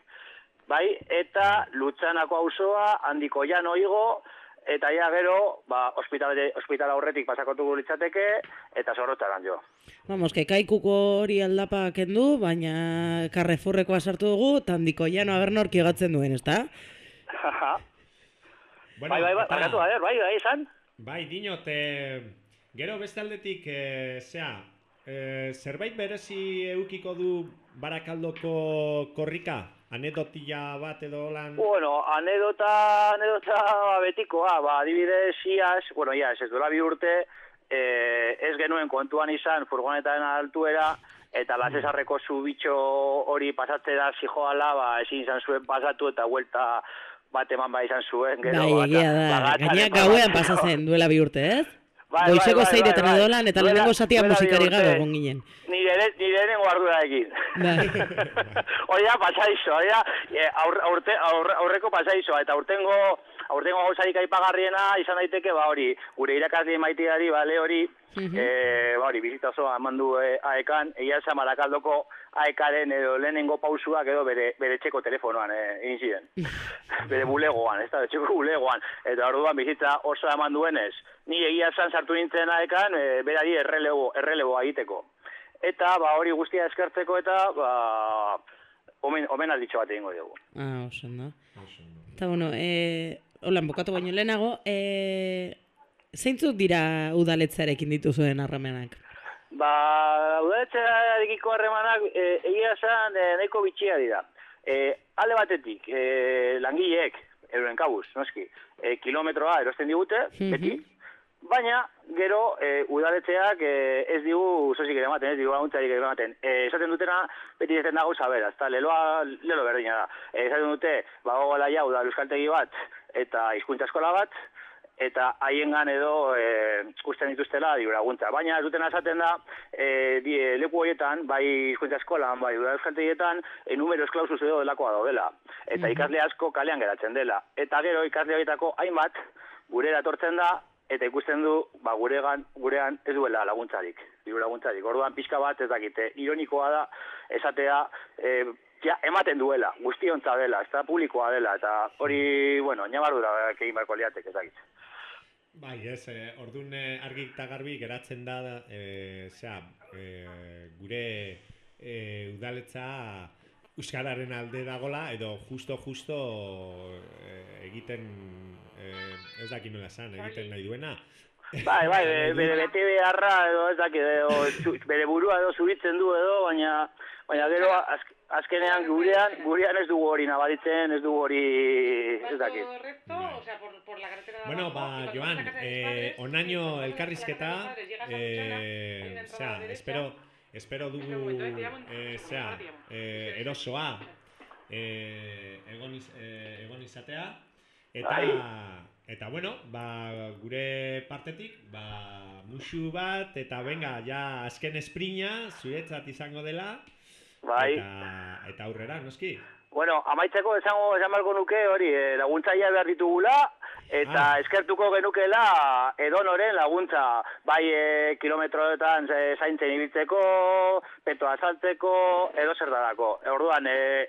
bai, eta lutxanako auzoa, handiko jan oigo, eta ja gero, ba, ospitale, ospital aurretik pasakotu litzateke, eta zorrotzaran jo. Vamos, que kaikuko hori aldapa kendu, baina Carrefourrekoa sartu dugu, tandiko jano aber norki gatzen duen, ezta? Bueno, bai, bai, bai, barkatu, a ver, bai, bai, esan? Bai, dinot, e, gero beste aldetik, e, zea, eh, zerbait berezi eukiko du barakaldoko korrika? Anedotila bat edo lan... Bueno, anedota, anedota ba, betikoa, ba, adibidez, iaz, bueno, iaz, ez duela bi urte, eh, ez genuen kontuan izan furgonetaren altuera, eta lasesarreko zu bitxo hori pasatzera zijoala, ba, ezin izan zuen pasatu eta huelta bat eman ba izan zuen. Gero, Bai, bata- egia da. Gainera barruan. gauean pasatzen duela bi urte, ez? Bai, Goizeko bai, bai, zeiretan bai, bai. edolan eta Duela- lehenengo zatia musikari gabe urte. egon ginen. Nire, nire nengo ardurarekin. Bai. Oia, pasaizo, oia, eh, aur, aurte, aur, aurreko pasaizoa, eta aurtengo, aurtengo gauzarik aipagarriena izan daiteke, ba hori, gure irakasle maiteari, bale hori, eh, ba hori, bizita osoa eman du eh, aekan, egia esan barakaldoko aekaren edo lehenengo pausuak edo bere, bere txeko telefonoan eh, egin ziren. bere bulegoan, ez da, txeko bulegoan. Eta orduan bizitza oso eman duenez, ni egia esan sartu nintzen aekan, e, berari errelebo, erreleboa egiteko. Eta, ba, hori guztia eskertzeko eta, ba, omen, omen alditxo bat egingo dugu. Ah, oso ondo. Eta bueno, e, holan bukatu baino lehenago, e, zeintzuk dira udaletzarekin dituzuen harremanak? Ba, udaletxearekiko harremanak e, egia esan e, nahiko bitxia dira. E, alde batetik, e, langileek, euren kabuz, noski, e, kilometroa erosten digute, beti, baina gero e, udaletxeak e, ez digu sosik ere ematen, ez digu laguntzarik ere ematen. E, esaten dutena, beti ez da gauza bera, ezta, leloa, lelo berdina da. E, esaten dute, bagoela ja, udal euskaltegi bat, eta hizkuntza eskola bat, eta haiengan edo e, usten dituztela diru laguntza. Baina ez dutena esaten da, e, di, leku horietan, bai hizkuntza eskolan, bai udal euskaltegietan, e, numeros klausus edo delakoa daudela. Eta ikasle asko kalean geratzen dela. Eta gero ikasle horietako hainbat, gure etortzen da, eta ikusten du, ba, guregan, gurean ez duela laguntzarik, diru laguntzarik. Orduan pixka bat ez dakite, ironikoa da, esatea, e, ja, ematen duela, guztiontza dela, ez da publikoa dela, eta hori, bueno, nabardura egin beharko liatek, ez dakit. Bai, ez, eh, orduan eh, argi eta garbi geratzen da, eh, zera, eh, gure eh, udaletza Euskararen alde dagola, edo justo-justo eh, egiten, eh, ez dakit nola esan, egiten nahi duena. Bai, bai, be- bere bete beharra edo ez dakit, edo zu- bere burua edo zuritzen du edo, baina baina gero azk, azkenean gurean, gurean ez dugu hori nabaritzen, ez dugu hori, ez dakit. Bueno, ba, Joan, eh, onaino elkarrizketa, eh, zera, espero, espero dugu, eh, zera, eh, erosoa, eh, egon, iz, eh, egon izatea, eta, Bai. eta bueno, ba, gure partetik, ba, musu bat, eta venga, ja, azken esprina, zuretzat izango dela, Bai. eta, eta aurrera, noski. Bueno, amaitzeko esango esan nuke hori, eh, laguntzaia behar ditugula, eta Ah. eskertuko genukela edonoren laguntza, bai e, kilometroetan e, zaintzen ibiltzeko, peto azaltzeko, edo zer dadako. Orduan, e,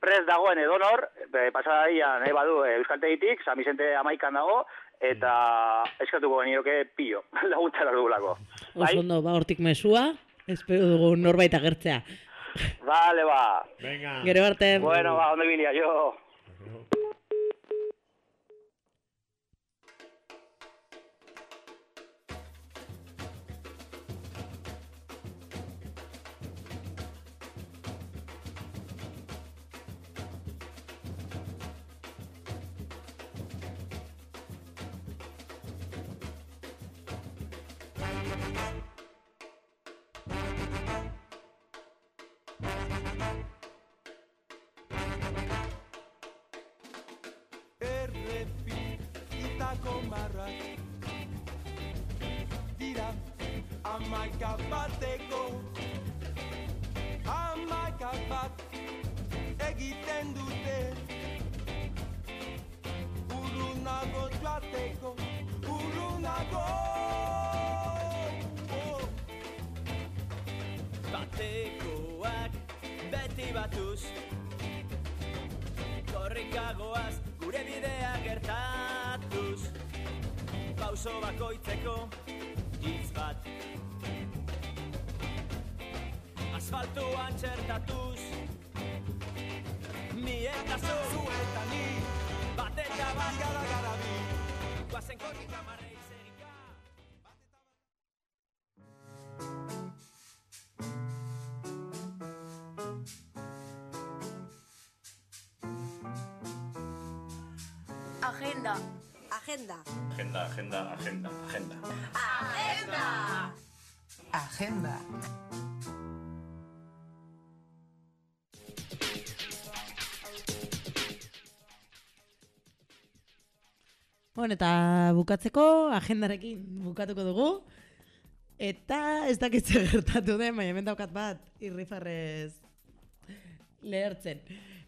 prest dagoen edonor, e, pasadaian e, badu e, Euskaltegitik, San Vicente amaikan dago, eta eskertuko genioke pillo, laguntza behar dugulako. Oso ondo, ba, hortik mesua, espero dugu norbait agertzea. Vale, ba. Venga. Gero arte. Bueno, ba, ondo bilia, jo. Beti batuz Korrikagoaz gure bidea gertatuz Pauso bakoitzeko hitz bat Asfaltuan txertatuz Mi eta zu Zu eta ni Bat eta bat Gara gara bi Guazen korrika Agenda. Agenda, agenda, agenda, agenda. Agenda. Agenda. Bueno, eta bukatzeko agendarekin bukatuko dugu. Eta ez dakitze gertatu den, baina hemen daukat bat irrifarrez lehertzen.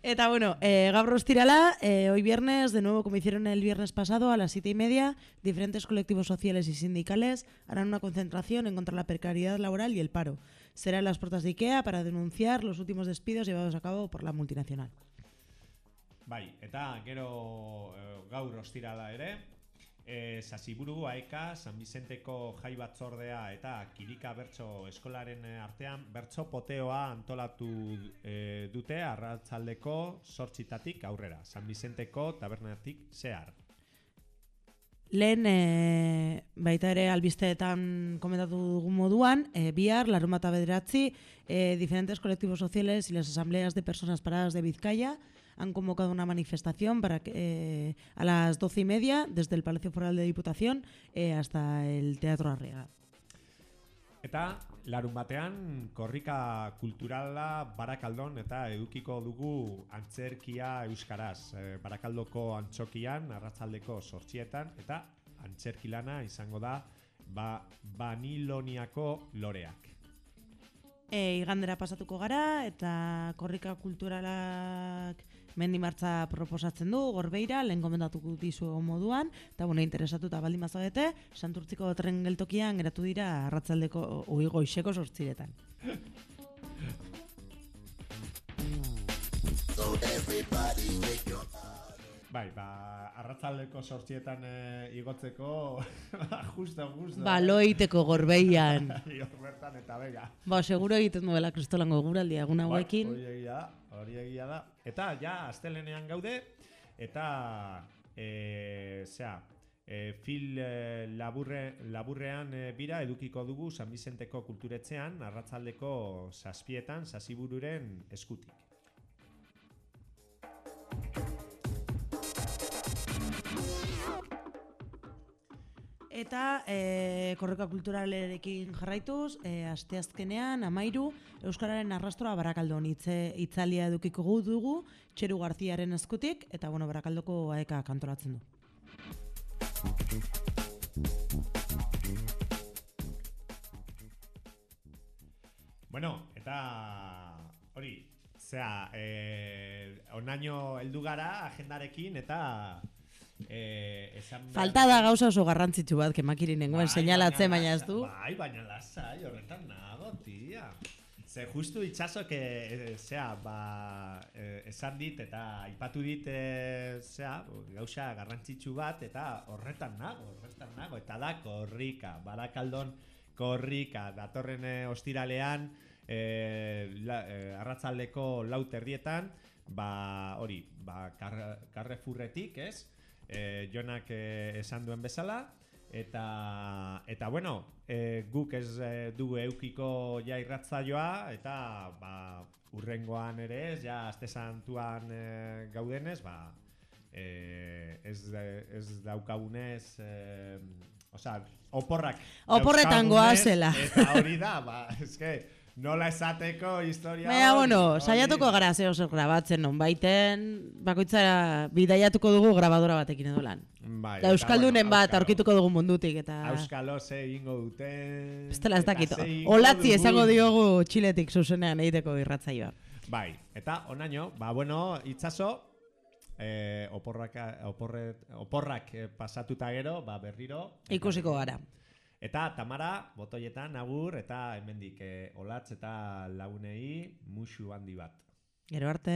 Eta bueno, eh, gaur ostirala, eh, hoy viernes, de nuevo como hicieron el viernes pasado, a las siete y media, diferentes colectivos sociales y sindicales harán una concentración en contra de la precariedad laboral y el paro. Será en las puertas de IKEA para denunciar los últimos despidos llevados a cabo por la multinacional. Bai, eta gero eh, gaur ostirala ere, eh, Sasiburu, Aeka, San Vicenteko jai batzordea eta Kirika Bertso eskolaren eh, artean bertso poteoa antolatu eh, dute arratzaldeko sortzitatik aurrera, San Vicenteko tabernatik zehar. Lehen, e, baita ere albisteetan komentatu dugun moduan, e, bihar, larun bat bederatzi, e, diferentes colectivos sociales y las asambleas de personas paradas de Vizcaya han convocado una manifestación para que, eh, a las doce y media desde el Palacio Foral de Diputación eh, hasta el Teatro Arriaga. Eta larun batean korrika kulturala Barakaldon eta edukiko dugu antzerkia euskaraz. E, Barakaldoko antzokian, arratzaldeko sortxietan eta antzerkilana izango da ba, Baniloniako loreak. E, igandera pasatuko gara eta korrika kulturalak mendi martza proposatzen du, gorbeira, lehen gomendatuko dizu moduan, eta bueno, interesatuta baldin mazagete, santurtziko tren geltokian geratu dira arratzaldeko, ui goixeko sortziretan. Bai, ba, arratzaldeko sortxietan e, igotzeko, justo, justo. Baloiteko gorbeian. Hor bertan eta bega. Ba, seguro egiten duela kristolango guraldia egun hauekin. Hori egia da, hori egia da. Eta ja, astelenean gaude, eta, e, zera, e, fil e, laburre, laburrean e, bira edukiko dugu San Vicenteko kulturetzean, arratzaldeko zazpietan, zaztibururen eskutik. Eta e, korreka kulturalerekin jarraituz, e, asteazkenean, amairu, Euskararen arrastroa barakaldon hitze itzalia edukiko gu dugu, Txeru Garziaren eskutik, eta bueno, barakaldoko aeka kantolatzen du. Bueno, eta hori, zera, e, onaino heldu gara agendarekin eta e, esan Falta da gauza oso garrantzitsu bat, kemakirin nengoen Bai, seinalatzen, baina ez du. Bai, baina lasai, horretan nago, tia. Ze justu itxaso, que, e, zea, ba, e, esan dit eta aipatu dit, e, zea, gauza garrantzitsu bat, eta horretan nago, horretan nago, eta da korrika, barakaldon korrika, datorren ostiralean, e, la, e, arratzaldeko lau terdietan, ba, hori, ba, kar, karrefurretik, ez? E, jonak e, esan duen bezala, eta eta bueno, e, guk ez e, dugu eukiko ja irratzaioa eta ba, urrengoan ere ez, ja aste santuan e, gaudenez, ba, e, ez, ez daukagunez, e, osea, oporrak Oporretan dauzkagunez, goazela. Eta hori da, ba, eske, nola esateko historia Baina, bueno, saiatuko gara zeo zer grabatzen non baiten, bakoitzara bidaiatuko dugu grabadora batekin edo lan. Bai, Da Euskaldunen bueno, bat aurkituko dugu mundutik, eta... Auskalo ze egingo duten. Bestela ez eta dakit. ze egingo Olatzi esango diogu txiletik zuzenean egiteko irratzaioa. Bai, eta onaino, ba bueno, itzaso, eh, oporrak, oporret, oporrak eh, pasatuta gero, ba berriro. Ikusiko gara. Eta Tamara, botoietan, agur, eta hemendik eh, olatz eta lagunei musu handi bat. Gero arte.